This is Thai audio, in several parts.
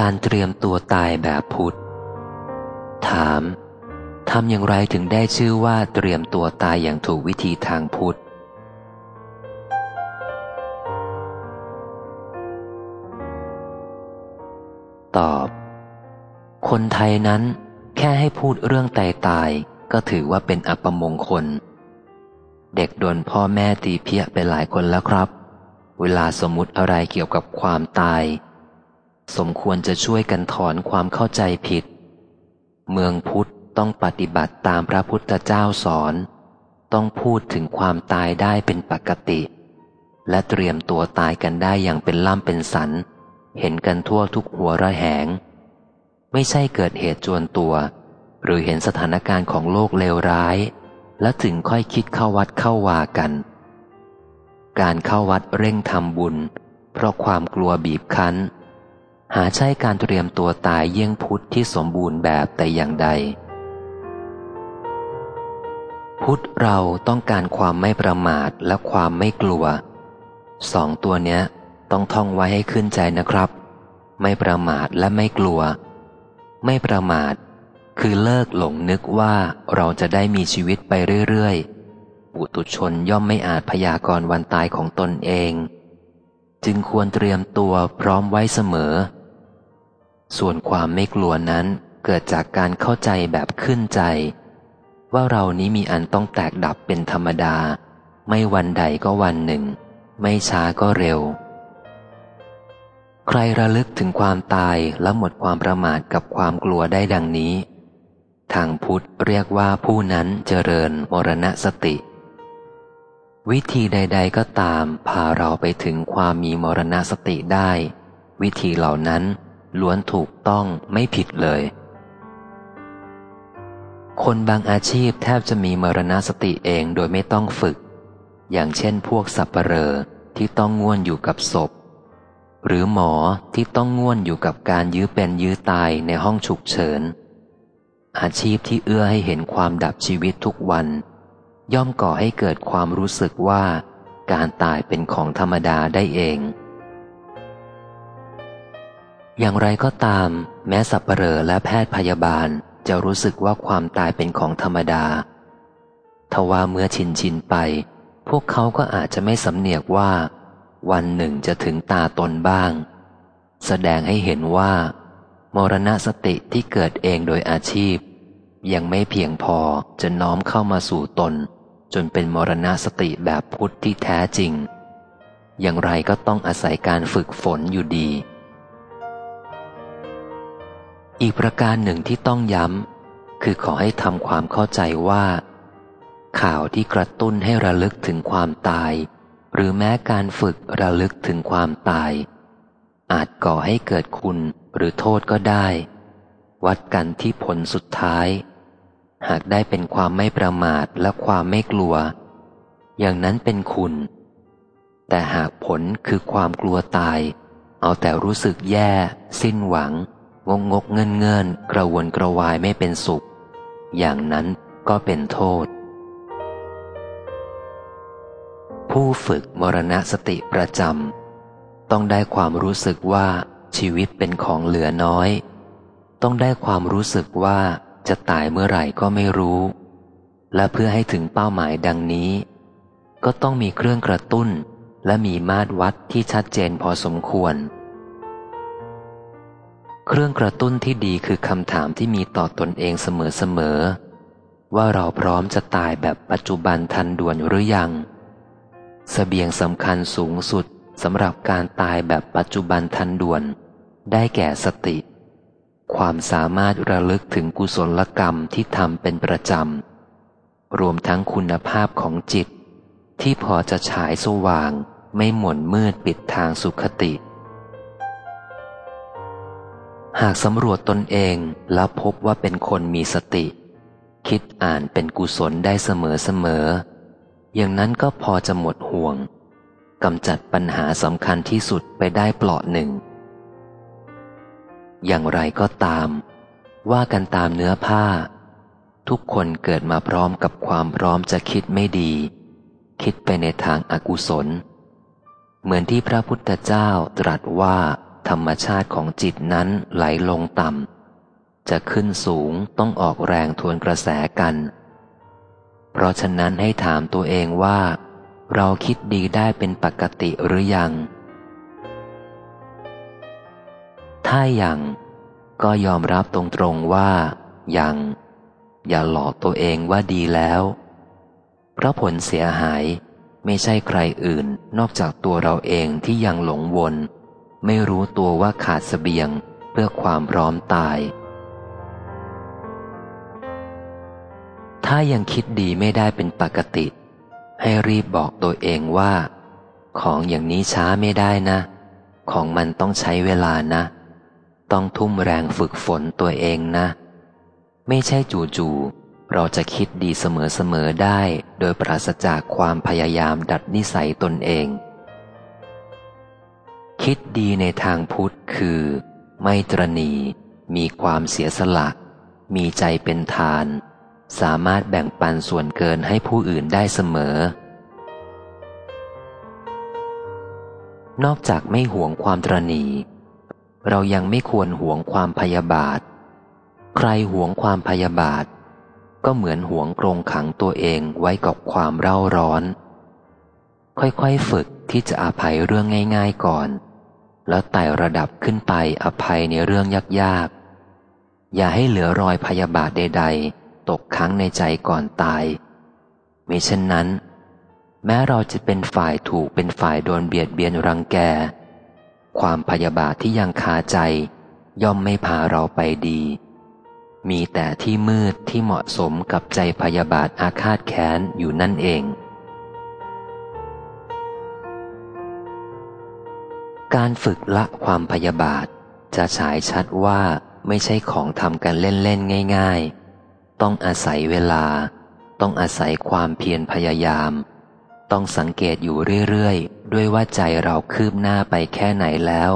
การเตรียมตัวตายแบบพุทธ ถาม ทำอย่างไรถึงได้ชื่อว่าเตรียมตัวตายอย่างถูกวิธีทางพุทธ ตอบ คนไทยนั้นแค่ให้พูดเรื่องตายตายก็ถือว่าเป็นอัปมงคล เด็กโดนพ่อแม่ตีเพี้ยไปหลายคนแล้วครับ เวลาสมมุติอะไรเกี่ยวกับความตาย สมควรจะช่วยกันถอนความเข้าใจผิด เมืองพุทธต้องปฏิบัติตามพระพุทธเจ้าสอน ต้องพูดถึงความตายได้เป็นปกติ และเตรียมตัวตายกันได้อย่างเป็นล่ำเป็นสัน เห็นกันทั่วทุกหัวระแหง ไม่ใช่เกิดเหตุจวนตัว หรือเห็นสถานการณ์ของโลกเลวร้าย และถึงค่อยคิดเข้าวัดเข้าวากัน การเข้าวัดเร่งทำบุญ เพราะความกลัวบีบคั้น หาใช่การเตรียมตัวตายเยี่ยงพุทธที่สมบูรณ์แบบแต่อย่างใด พุทธเราต้องการความไม่ประมาทและความไม่กลัว สองตัวเนี้ยต้องท่องไว้ให้ขึ้นใจนะครับ ไม่ประมาทและไม่กลัว ไม่ประมาท คือเลิกหลงนึกว่าเราจะได้มีชีวิตไปเรื่อยๆปุตุชนย่อมไม่อาจพยากรณ์วันตายของตนเอง จึงควรเตรียมตัวพร้อมไว้เสมอ ส่วนความไม่กลัวนั้นเกิดจากการเข้าใจแบบขึ้นใจ ว่าเรานี้มีอันต้องแตกดับเป็นธรรมดา ไม่วันใดก็วันหนึ่ง ไม่ช้าก็เร็ว ใครระลึกถึงความตายและหมดความประมาทกับความกลัวได้ดังนี้ ทางพุทธเรียกว่าผู้นั้นเจริญมรณสติ วิธีใด ๆ ก็ตามพาเราไปถึงความมีมรณสติได้ วิธีเหล่านั้น ล้วนถูกต้องไม่ผิดเลย คนบางอาชีพแทบจะมีมรณสติเองโดยไม่ต้องฝึก อย่างเช่นพวกสับปเปลอที่ต้องง่วนอยู่กับศพ หรือหมอที่ต้องง่วนอยู่กับการยื้อเป็นยื้อตายในห้องฉุกเฉิน อาชีพที่เอื้อให้เห็นความดับชีวิตทุกวัน ย่อมก่อให้เกิดความรู้สึกว่า การตายเป็นของธรรมดาได้เอง อย่างไรก็ตาม แม้สับเปลอและแพทย์พยาบาลจะรู้สึกว่าความตายเป็นของธรรมดา ทว่าเมื่อชินชินไป พวกเขาก็อาจจะไม่สำเนียกว่า วันหนึ่งจะถึงตาตนบ้าง แสดงให้เห็นว่า มรณสติที่เกิดเองโดยอาชีพ ยังไม่เพียงพอจะน้อมเข้ามาสู่ตน จนเป็นมรณสติแบบพุทธที่แท้จริง อย่างไรก็ต้องอาศัยการฝึกฝนอยู่ดี อีกประการหนึ่งที่ต้องย้ำ คือขอให้ทำความเข้าใจว่า ข่าวที่กระตุ้นให้ระลึกถึงความตาย หรือแม้การฝึกระลึกถึงความตาย อาจก่อให้เกิดคุณหรือโทษก็ได้ วัดกันที่ผลสุดท้าย หากได้เป็นความไม่ประมาทและความไม่กลัว อย่างนั้นเป็นคุณ แต่หากผลคือความกลัวตาย เอาแต่รู้สึกแย่ สิ้นหวัง งงกเงินเงินกระวนกระวายไม่เป็นสุข อย่างนั้นก็เป็นโทษ ผู้ฝึกมรณสติประจำต้องได้ความรู้สึกว่าชีวิตเป็นของเหลือน้อย ต้องได้ความรู้สึกว่าจะตายเมื่อไหร่ก็ไม่รู้ และเพื่อให้ถึงเป้าหมายดังนี้ ก็ต้องมีเครื่องกระตุ้นและมีมาตรวัดที่ชัดเจนพอสมควร เครื่องกระตุ้นที่ดีคือคำถามที่มีต่อตนเองเสมอๆ ว่าเราพร้อมจะตายแบบปัจจุบันทันด่วนหรือยังสเสบียงสำคัญสูงสุดสำหรับการตายแบบปัจจุบันทันด่วน ได้แก่สติ ความสามารถระลึกถึงกุศลกรรมที่ทำเป็นประจำ รวมทั้งคุณภาพของจิต ที่พอจะฉายสว่าง ไม่หม่นมืดปิดทางสุขติ หากสำรวจตนเองแล้วพบว่าเป็นคนมีสติ คิดอ่านเป็นกุศลได้เสมอเสมอ อย่างนั้นก็พอจะหมดห่วงกำจัดปัญหาสำคัญที่สุดไปได้เปลาะหนึ่ง อย่างไรก็ตาม ว่ากันตามเนื้อผ้า ทุกคนเกิดมาพร้อมกับความพร้อมจะคิดไม่ดี คิดไปในทางอากุศล เหมือนที่พระพุทธเจ้าตรัสว่า ธรรมชาติของจิตนั้นไหลลงต่ำ จะขึ้นสูงต้องออกแรงทวนกระแสกัน เพราะฉะนั้นให้ถามตัวเองว่า เราคิดดีได้เป็นปกติหรือยัง ถ้ายังก็ยอมรับตรงๆว่า ยัง อย่าหลอกตัวเองว่าดีแล้ว เพราะผลเสียหายไม่ใช่ใครอื่นนอกจากตัวเราเองที่ยังหลงวน ไม่รู้ตัวว่าขาดสเสบียงเพื่อความพร้อมตาย ถ้ายังคิดดีไม่ได้เป็นปกติ ให้รีบบอกตัวเองว่า ของอย่างนี้ช้าไม่ได้นะ ของมันต้องใช้เวลานะ ต้องทุ่มแรงฝึกฝนตัวเองนะ ไม่ใช่จู่ๆเราจะคิดดีเสมอๆได้ โดยปราศจากความพยายามดัดนิสัยตนเอง คิดดีในทางพุทธคือ ไม่ตรณี มีความเสียสละ มีใจเป็นทาน สามารถแบ่งปันส่วนเกินให้ผู้อื่นได้เสมอ นอกจากไม่หวงความตรณี เรายังไม่ควรหวงความพยาบาท ใครหวงความพยาบาท ก็เหมือนหวงกรงขังตัวเองไว้กับความเร่าร้อน ค่อยๆฝึกที่จะอภัยเรื่องง่าย ๆก่อน แล้วไต่ระดับขึ้นไปอภัยในเรื่องยากๆ อย่าให้เหลือรอยพยาบาทใด ๆ ตกค้างในใจก่อนตายมิเช่นนั้น แม้เราจะเป็นฝ่ายถูกเป็นฝ่ายโดนเบียดเบียนรังแก ความพยาบาทที่ยังคาใจ ย่อมไม่พาเราไปดี มีแต่ที่มืดที่เหมาะสมกับใจพยาบาทอาฆาตแค้นอยู่นั่นเอง การฝึกละความพยาบาท จะฉายชัดว่าไม่ใช่ของทำกันเล่นๆง่าย ๆ ต้องอาศัยเวลา ต้องอาศัยความเพียรพยายาม ต้องสังเกตอยู่เรื่อยๆ ด้วยว่าใจเราคืบหน้าไปแค่ไหนแล้ว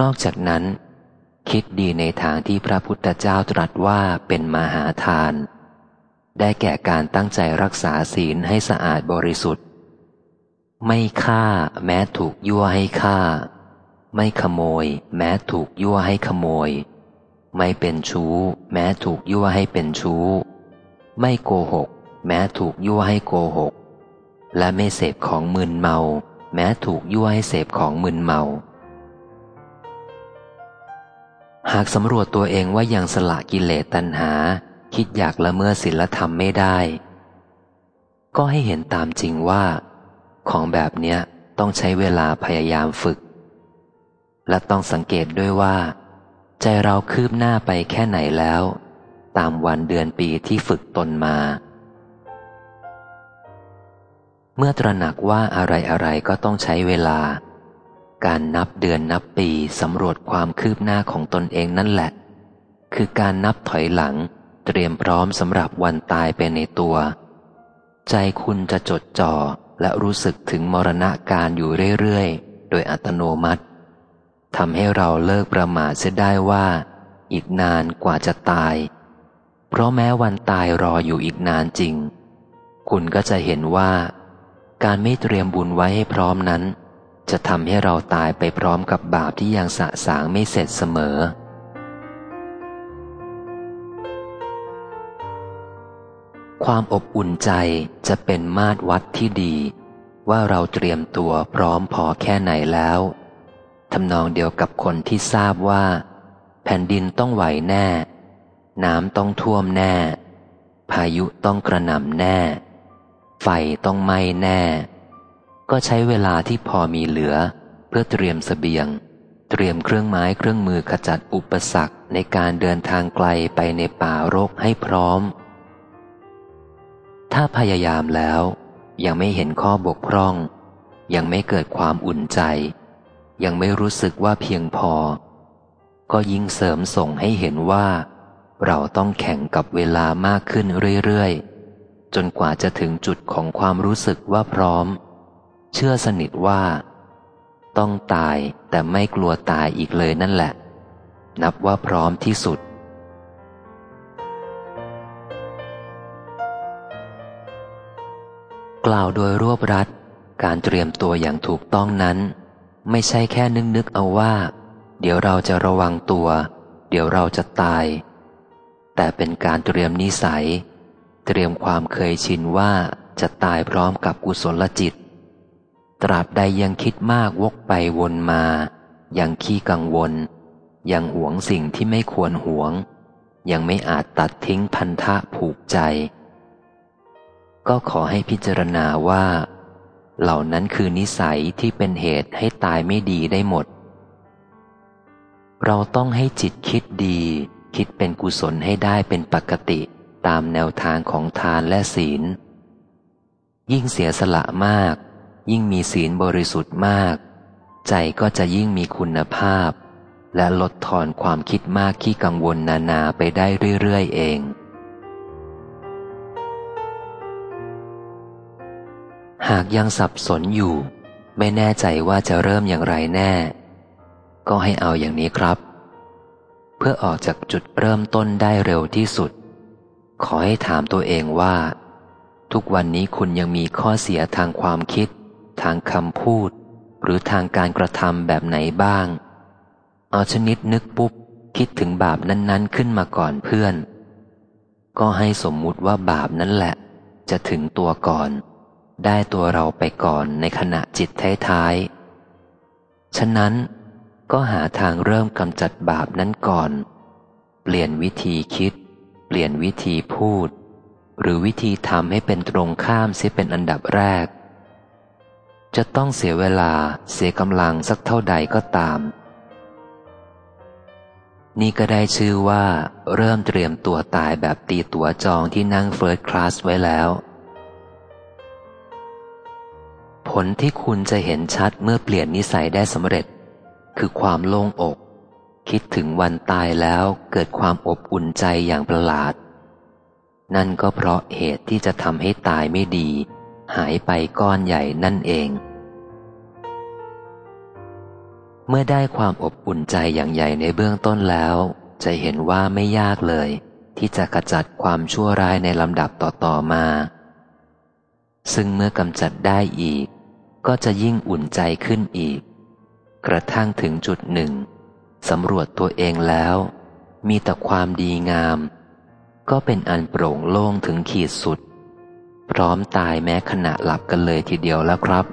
นอกจากนั้น คิดดีในทางที่พระพุทธเจ้าตรัสว่าเป็นมหาทาน ได้แก่การตั้งใจรักษาศีลให้สะอาดบริสุทธิ์ ไม่ฆ่าแม้ถูกยั่วให้ฆ่า ไม่ขโมย แม้ถูกยั่วให้ขโมย ไม่เป็นชู้ แม้ถูกยั่วให้เป็นชู้ ไม่โกหก แม้ถูกยั่วให้โกหก และไม่เสพของมึนเมา แม้ถูกยั่วให้เสพของมึนเมา หากสำรวจตัวเองว่ายังสละกิเลสตัณหา คิดอยากละเมิดศีลธรรมไม่ได้ ก็ให้เห็นตามจริงว่า ของแบบเนี้ยต้องใช้เวลาพยายามฝึก และต้องสังเกตด้วยว่า ใจเราคืบหน้าไปแค่ไหนแล้ว ตามวันเดือนปีที่ฝึกตนมา เมื่อตระหนักว่าอะไรอะไรก็ต้องใช้เวลา การนับเดือนนับปีสำรวจความคืบหน้าของตนเองนั่นแหละ คือการนับถอยหลังเตรียมพร้อมสำหรับวันตายไปในตัว ใจคุณจะจดจ่อ และรู้สึกถึงมรณะการอยู่เรื่อยๆ โดยอัตโนมัติทำให้เราเลิกประมาทเสียได้ว่า อีกนานกว่าจะตาย เพราะแม้วันตายรออยู่อีกนานจริง คุณก็จะเห็นว่า การไม่เตรียมบุญไว้ให้พร้อมนั้น จะทำให้เราตายไปพร้อมกับบาปที่ยังสะสางไม่เสร็จเสมอ ความอบอุ่นใจจะเป็นมาตรวัดที่ดี ว่าเราเตรียมตัวพร้อมพอแค่ไหนแล้วทำนองเดียวกับคนที่ทราบว่า แผ่นดินต้องไหวแน่ น้ำต้องท่วมแน่ พายุต้องกระหน่ำแน่ ไฟต้องไหม้แน่ ก็ใช้เวลาที่พอมีเหลือ เพื่อเตรียมสเสบียง เตรียมเครื่องไม้เครื่องมือขจัดอุปสรรคในการเดินทางไกลไปในป่ารกให้พร้อม ถ้าพยายามแล้ว ยังไม่เห็นข้อบกพร่อง ยังไม่เกิดความอุ่นใจ ยังไม่รู้สึกว่าเพียงพอ ก็ยิ่งเสริมส่งให้เห็นว่า เราต้องแข่งกับเวลามากขึ้นเรื่อยๆ จนกว่าจะถึงจุดของความรู้สึกว่าพร้อม เชื่อสนิทว่า ต้องตายแต่ไม่กลัวตายอีกเลยนั่นแหละ นับว่าพร้อมที่สุด กล่าวโดยรวบรัด การเตรียมตัวอย่างถูกต้องนั้น ไม่ใช่แค่นึกนึกเอาว่า เดี๋ยวเราจะระวังตัว เดี๋ยวเราจะตาย แต่เป็นการเตรียมนิสัย เตรียมความเคยชินว่าจะตายพร้อมกับกุศลจิต ตราบใดยังคิดมากวกไปวนมา ยังขี้กังวล ยังหวงสิ่งที่ไม่ควรหวง ยังไม่อาจตัดทิ้งพันธะผูกใจ ก็ขอให้พิจารณาว่า เหล่านั้นคือนิสัยที่เป็นเหตุให้ตายไม่ดีได้หมด เราต้องให้จิตคิดดี คิดเป็นกุศลให้ได้เป็นปกติตามแนวทางของทานและศีล ยิ่งเสียสละมาก ยิ่งมีศีลบริสุทธิ์มาก ใจก็จะยิ่งมีคุณภาพ และลดทอนความคิดมากขี้กังวลนานาไปได้เรื่อยๆเอง หากยังสับสนอยู่ ไม่แน่ใจว่าจะเริ่มอย่างไรแน่ ก็ให้เอาอย่างนี้ครับ เพื่อออกจากจุดเริ่มต้นได้เร็วที่สุด ขอให้ถามตัวเองว่า ทุกวันนี้คุณยังมีข้อเสียทางความคิด ทางคำพูด หรือทางการกระทำแบบไหนบ้าง เอาชนิดนึกปุ๊บ คิดถึงบาปนั้นๆขึ้นมาก่อนเพื่อน ก็ให้สมมุติว่าบาปนั้นแหละ จะถึงตัวก่อน ได้ตัวเราไปก่อนในขณะจิตท้ายๆ ฉะนั้นก็หาทางเริ่มกำจัดบาปนั้นก่อน เปลี่ยนวิธีคิด เปลี่ยนวิธีพูด หรือวิธีทำให้เป็นตรงข้ามเสียเป็นอันดับแรก จะต้องเสียเวลาเสียกำลังสักเท่าใดก็ตาม นี่ก็ได้ชื่อว่า เริ่มเตรียมตัวตายแบบตีตัวจองที่นั่งเฟิร์สคลาสไว้แล้ว ผลที่คุณจะเห็นชัดเมื่อเปลี่ยนนิสัยได้สำเร็จ คือความโล่งอก คิดถึงวันตายแล้วเกิดความอบอุ่นใจอย่างประหลาด นั่นก็เพราะเหตุที่จะทำให้ตายไม่ดี หายไปก้อนใหญ่นั่นเอง เมื่อได้ความอบอุ่นใจอย่างใหญ่ในเบื้องต้นแล้ว จะเห็นว่าไม่ยากเลย ที่จะกระจัดความชั่วร้ายในลำดับต่อๆมาซึ่งเมื่อกำจัดได้อีก ก็จะยิ่งอุ่นใจขึ้นอีก กระทั่งถึงจุดหนึ่งสำรวจตัวเองแล้ว มีแต่ความดีงาม ก็เป็นอันโปร่งโล่งถึงขีดสุด พร้อมตายแม้ขณะหลับกันเลยทีเดียวแล้วครับ